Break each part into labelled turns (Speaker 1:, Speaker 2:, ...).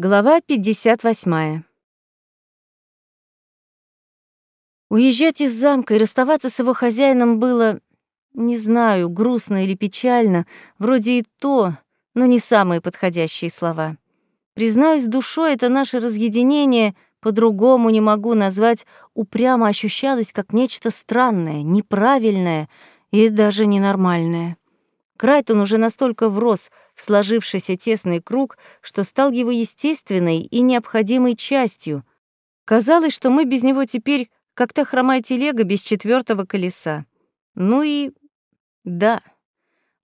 Speaker 1: Глава 58. Уезжать из замка и расставаться с его хозяином было, не знаю, грустно или печально, вроде и то, но не самые подходящие слова. Признаюсь, душой это наше разъединение по-другому не могу назвать, упрямо ощущалось как нечто странное, неправильное и даже ненормальное. Крайтон уже настолько врос сложившийся тесный круг, что стал его естественной и необходимой частью. Казалось, что мы без него теперь как то хромая телега без четвертого колеса. Ну и да,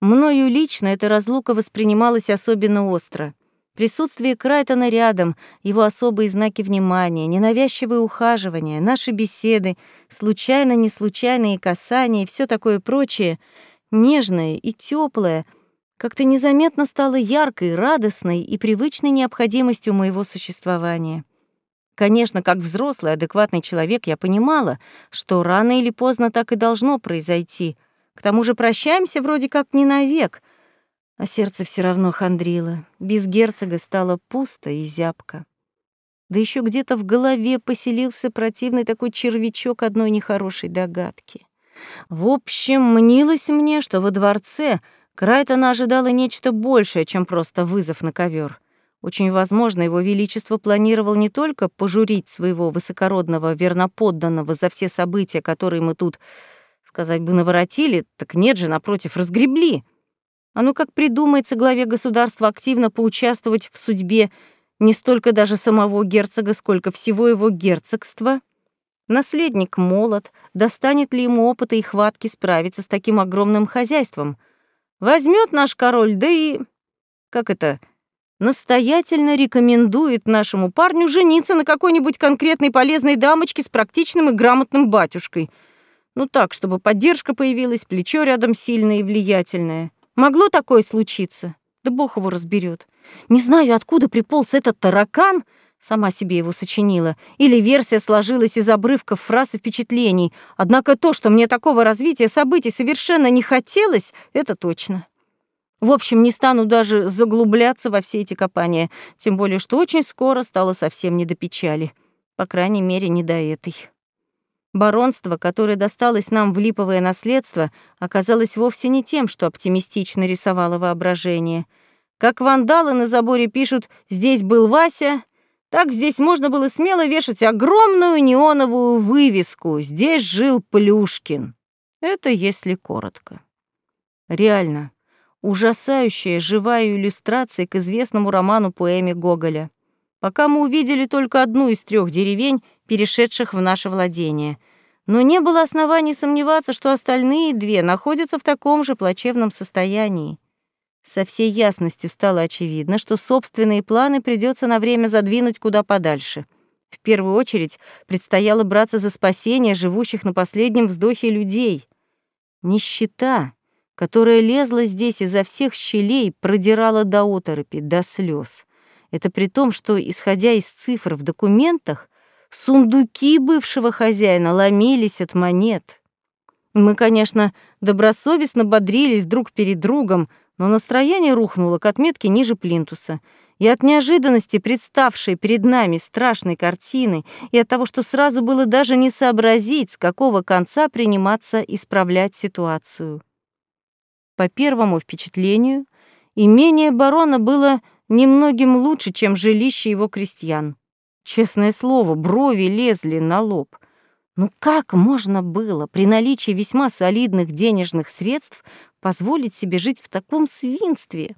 Speaker 1: мною лично эта разлука воспринималась особенно остро. Присутствие Крайтона рядом, его особые знаки внимания, ненавязчивые ухаживания, наши беседы, случайно-неслучайные касания и все такое прочее — нежная и теплая, как-то незаметно стала яркой, радостной и привычной необходимостью моего существования. Конечно, как взрослый, адекватный человек, я понимала, что рано или поздно так и должно произойти. К тому же прощаемся вроде как не навек, а сердце все равно хандрило. Без герцога стало пусто и зябко. Да еще где-то в голове поселился противный такой червячок одной нехорошей догадки. В общем, мнилось мне, что во дворце Крайтона ожидало нечто большее, чем просто вызов на ковер. Очень возможно, его величество планировал не только пожурить своего высокородного верноподданного за все события, которые мы тут, сказать бы, наворотили, так нет же, напротив, разгребли. А ну как придумается главе государства активно поучаствовать в судьбе не столько даже самого герцога, сколько всего его герцогства — Наследник молод, достанет ли ему опыта и хватки справиться с таким огромным хозяйством? Возьмет наш король, да и... Как это? Настоятельно рекомендует нашему парню жениться на какой-нибудь конкретной полезной дамочке с практичным и грамотным батюшкой. Ну так, чтобы поддержка появилась, плечо рядом сильное и влиятельное. Могло такое случиться? Да бог его разберет. Не знаю, откуда приполз этот таракан — Сама себе его сочинила. Или версия сложилась из обрывков фраз и впечатлений. Однако то, что мне такого развития событий совершенно не хотелось, это точно. В общем, не стану даже заглубляться во все эти копания, тем более, что очень скоро стало совсем не до печали. По крайней мере, не до этой. Баронство, которое досталось нам в липовое наследство, оказалось вовсе не тем, что оптимистично рисовало воображение. Как вандалы на заборе пишут «здесь был Вася», так здесь можно было смело вешать огромную неоновую вывеску «Здесь жил Плюшкин». Это если коротко. Реально, ужасающая живая иллюстрация к известному роману-поэме Гоголя. Пока мы увидели только одну из трех деревень, перешедших в наше владение. Но не было оснований сомневаться, что остальные две находятся в таком же плачевном состоянии. Со всей ясностью стало очевидно, что собственные планы придется на время задвинуть куда подальше. В первую очередь предстояло браться за спасение живущих на последнем вздохе людей. Нищета, которая лезла здесь изо всех щелей, продирала до оторопи, до слез. Это при том, что, исходя из цифр в документах, сундуки бывшего хозяина ломились от монет. Мы, конечно, добросовестно бодрились друг перед другом, но настроение рухнуло к отметке ниже плинтуса. И от неожиданности, представшей перед нами страшной картины, и от того, что сразу было даже не сообразить, с какого конца приниматься исправлять ситуацию. По первому впечатлению, имение барона было немногим лучше, чем жилище его крестьян. Честное слово, брови лезли на лоб. Ну как можно было при наличии весьма солидных денежных средств позволить себе жить в таком свинстве?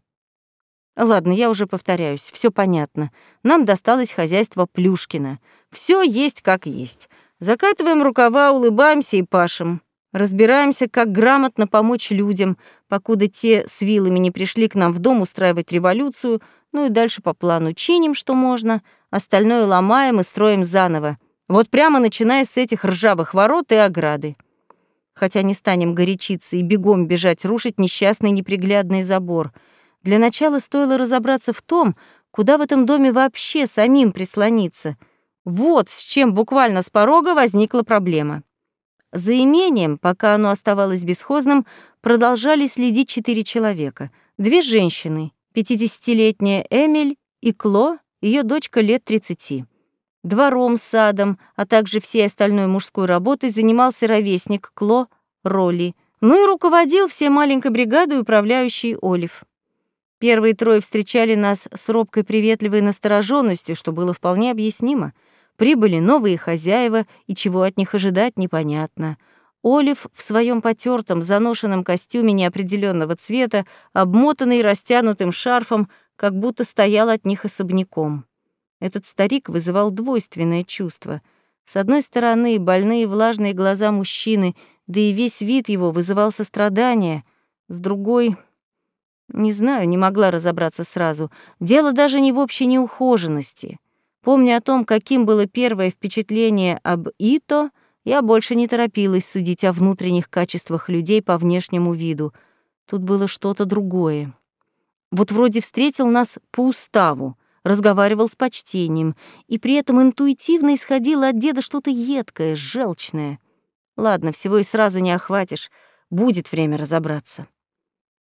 Speaker 1: Ладно, я уже повторяюсь, все понятно. Нам досталось хозяйство Плюшкина. Все есть как есть. Закатываем рукава, улыбаемся и пашем. Разбираемся, как грамотно помочь людям, покуда те с вилами не пришли к нам в дом устраивать революцию, ну и дальше по плану чиним, что можно, остальное ломаем и строим заново. Вот прямо начиная с этих ржавых ворот и ограды хотя не станем горячиться и бегом бежать рушить несчастный неприглядный забор. Для начала стоило разобраться в том, куда в этом доме вообще самим прислониться. Вот с чем буквально с порога возникла проблема. За имением, пока оно оставалось бесхозным, продолжали следить четыре человека. Две женщины, 50-летняя Эмиль и Кло, ее дочка лет 30. Двором, садом, а также всей остальной мужской работой занимался ровесник Кло Ролли, ну и руководил всей маленькой бригадой управляющий Олив. Первые трое встречали нас с робкой приветливой настороженностью, что было вполне объяснимо. Прибыли новые хозяева, и чего от них ожидать непонятно. Олив в своем потертом, заношенном костюме неопределенного цвета, обмотанный растянутым шарфом, как будто стоял от них особняком. Этот старик вызывал двойственное чувство. С одной стороны, больные влажные глаза мужчины, да и весь вид его вызывал сострадание. С другой... Не знаю, не могла разобраться сразу. Дело даже не в общей неухоженности. Помня о том, каким было первое впечатление об Ито, я больше не торопилась судить о внутренних качествах людей по внешнему виду. Тут было что-то другое. Вот вроде встретил нас по уставу, разговаривал с почтением, и при этом интуитивно исходило от деда что-то едкое, желчное. Ладно, всего и сразу не охватишь, будет время разобраться.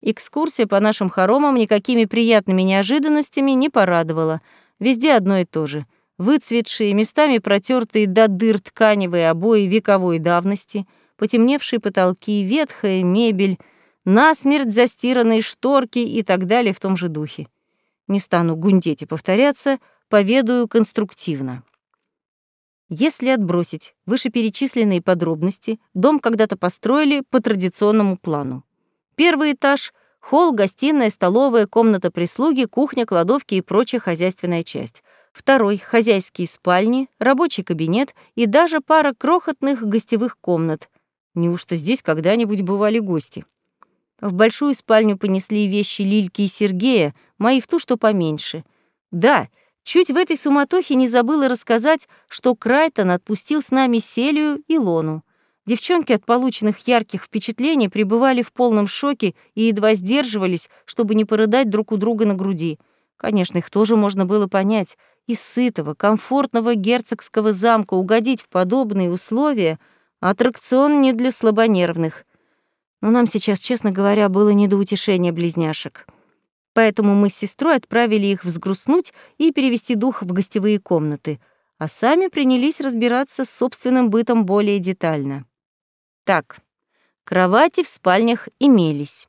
Speaker 1: Экскурсия по нашим хоромам никакими приятными неожиданностями не порадовала. Везде одно и то же. Выцветшие, местами протертые до дыр тканевые обои вековой давности, потемневшие потолки, ветхая мебель — насмерть застиранные шторки и так далее в том же духе. Не стану гундеть и повторяться, поведаю конструктивно. Если отбросить вышеперечисленные подробности, дом когда-то построили по традиционному плану. Первый этаж — холл, гостиная, столовая, комната прислуги, кухня, кладовки и прочая хозяйственная часть. Второй — хозяйские спальни, рабочий кабинет и даже пара крохотных гостевых комнат. Неужто здесь когда-нибудь бывали гости? В большую спальню понесли вещи Лильки и Сергея, мои в ту, что поменьше. Да, чуть в этой суматохе не забыла рассказать, что Крайтон отпустил с нами Селию и Лону. Девчонки от полученных ярких впечатлений пребывали в полном шоке и едва сдерживались, чтобы не порыдать друг у друга на груди. Конечно, их тоже можно было понять. Из сытого, комфортного герцогского замка угодить в подобные условия — аттракцион не для слабонервных — но нам сейчас, честно говоря, было не до утешения близняшек. Поэтому мы с сестрой отправили их взгрустнуть и перевести дух в гостевые комнаты, а сами принялись разбираться с собственным бытом более детально. Так, кровати в спальнях имелись.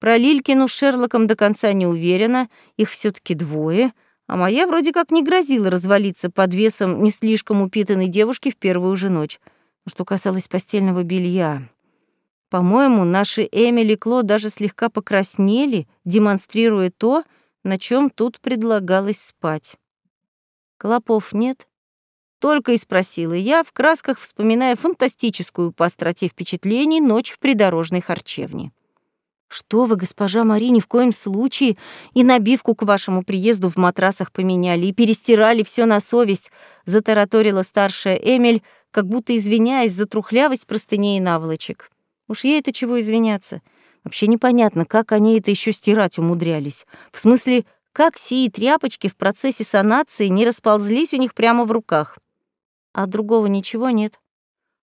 Speaker 1: Про Лилькину с Шерлоком до конца не уверена, их все таки двое, а моя вроде как не грозила развалиться под весом не слишком упитанной девушки в первую же ночь. Что касалось постельного белья, по-моему, наши Эмили и Кло даже слегка покраснели, демонстрируя то, на чем тут предлагалось спать. Клопов нет? Только и спросила я, в красках вспоминая фантастическую по остроте впечатлений ночь в придорожной харчевне. «Что вы, госпожа Мари, ни в коем случае и набивку к вашему приезду в матрасах поменяли и перестирали все на совесть», затараторила старшая Эмиль, как будто извиняясь за трухлявость простыней и наволочек. Уж ей это чего извиняться. Вообще непонятно, как они это еще стирать умудрялись. В смысле, как сии тряпочки в процессе санации не расползлись у них прямо в руках. А другого ничего нет.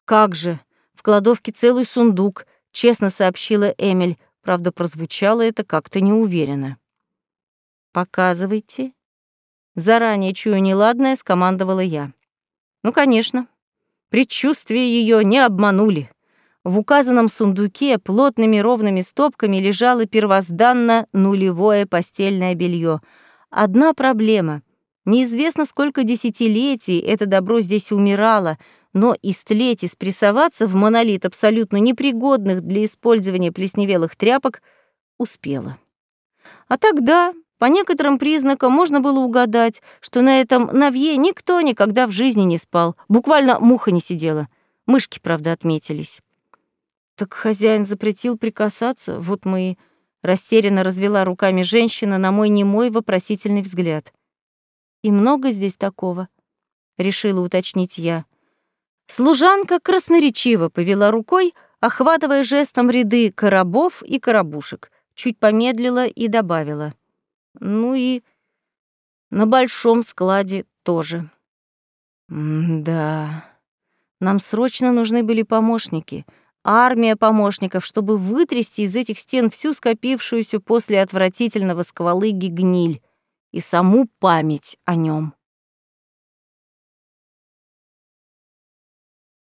Speaker 1: Как же? В кладовке целый сундук, честно сообщила Эмиль. Правда, прозвучало это как-то неуверенно. «Показывайте». Заранее чую неладное, скомандовала я. Ну, конечно. Предчувствия ее не обманули. В указанном сундуке плотными ровными стопками лежало первозданно нулевое постельное белье. Одна проблема. Неизвестно, сколько десятилетий это добро здесь умирало, но истлеть и спрессоваться в монолит абсолютно непригодных для использования плесневелых тряпок успела. А тогда, по некоторым признакам, можно было угадать, что на этом навье никто никогда в жизни не спал, буквально муха не сидела. Мышки, правда, отметились. Так хозяин запретил прикасаться, вот мы и... Растерянно развела руками женщина на мой немой вопросительный взгляд. «И много здесь такого?» — решила уточнить я. Служанка красноречиво повела рукой, охватывая жестом ряды коробов и коробушек, чуть помедлила и добавила. «Ну и на большом складе тоже». «Да, нам срочно нужны были помощники», армия помощников, чтобы вытрясти из этих стен всю скопившуюся после отвратительного сквалыги гниль. и саму память о нем.